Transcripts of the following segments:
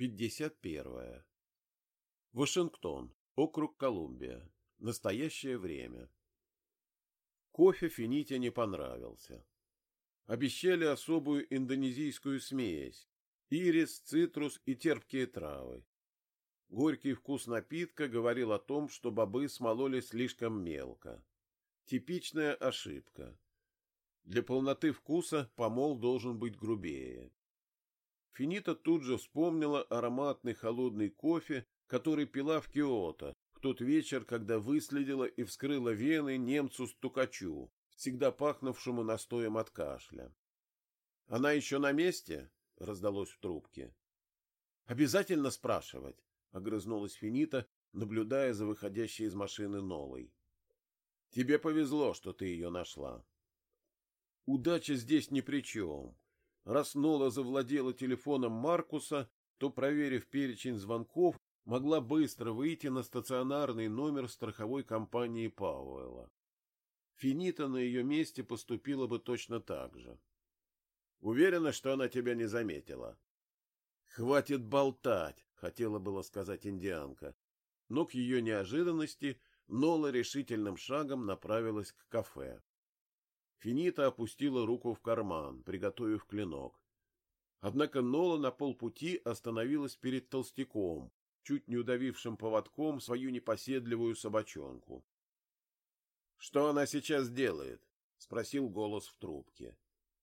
51. Вашингтон, округ Колумбия. Настоящее время. Кофе Фините не понравился. Обещали особую индонезийскую смесь. Ирис, цитрус и терпкие травы. Горький вкус напитка говорил о том, что бобы смололи слишком мелко. Типичная ошибка. Для полноты вкуса помол должен быть грубее. Финита тут же вспомнила ароматный холодный кофе, который пила в Киото в тот вечер, когда выследила и вскрыла вены немцу-стукачу, всегда пахнувшему настоем от кашля. — Она еще на месте? — раздалось в трубке. — Обязательно спрашивать, — огрызнулась Финита, наблюдая за выходящей из машины Нолой. — Тебе повезло, что ты ее нашла. Удача здесь ни при чем. Раз Нола завладела телефоном Маркуса, то, проверив перечень звонков, могла быстро выйти на стационарный номер страховой компании Пауэлла. Финита на ее месте поступила бы точно так же. Уверена, что она тебя не заметила. Хватит болтать, хотела было сказать индианка, но к ее неожиданности Нола решительным шагом направилась к кафе. Финита опустила руку в карман, приготовив клинок. Однако Нола на полпути остановилась перед толстяком, чуть не удавившим поводком свою непоседливую собачонку. — Что она сейчас делает? — спросил голос в трубке.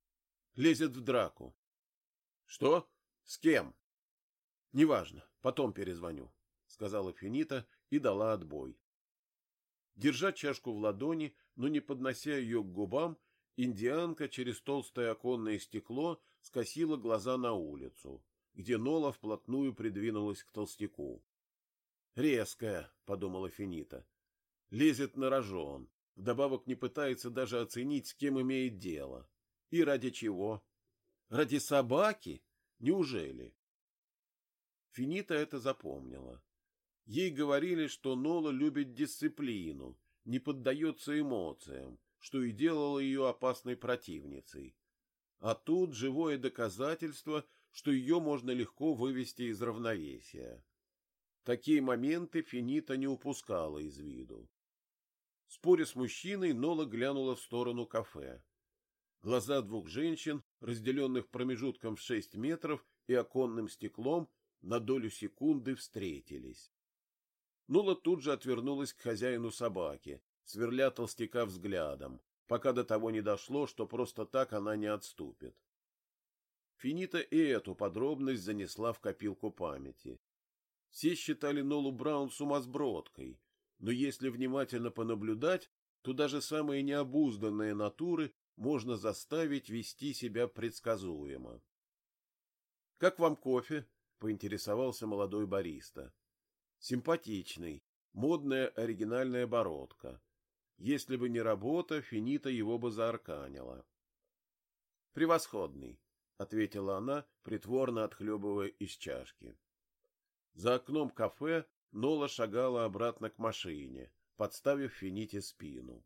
— Лезет в драку. — Что? С кем? — Неважно, потом перезвоню, — сказала Финита и дала отбой. Держа чашку в ладони, но не поднося ее к губам, Индианка через толстое оконное стекло скосила глаза на улицу, где Нола вплотную придвинулась к толстяку. «Резкая», — подумала Финита. «Лезет на рожон, вдобавок не пытается даже оценить, с кем имеет дело. И ради чего? Ради собаки? Неужели?» Финита это запомнила. Ей говорили, что Нола любит дисциплину, не поддается эмоциям, что и делало ее опасной противницей. А тут живое доказательство, что ее можно легко вывести из равновесия. Такие моменты Финита не упускала из виду. Споря с мужчиной, Нола глянула в сторону кафе. Глаза двух женщин, разделенных промежутком в шесть метров и оконным стеклом, на долю секунды встретились. Нола тут же отвернулась к хозяину собаки, сверля толстяка взглядом, пока до того не дошло, что просто так она не отступит. Финита и эту подробность занесла в копилку памяти. Все считали Нолу Браун сумасбродкой, но если внимательно понаблюдать, то даже самые необузданные натуры можно заставить вести себя предсказуемо. — Как вам кофе? — поинтересовался молодой бариста. — Симпатичный, модная оригинальная бородка. Если бы не работа, Финита его бы заарканила. «Превосходный», — ответила она, притворно отхлебывая из чашки. За окном кафе Нола шагала обратно к машине, подставив Фините спину.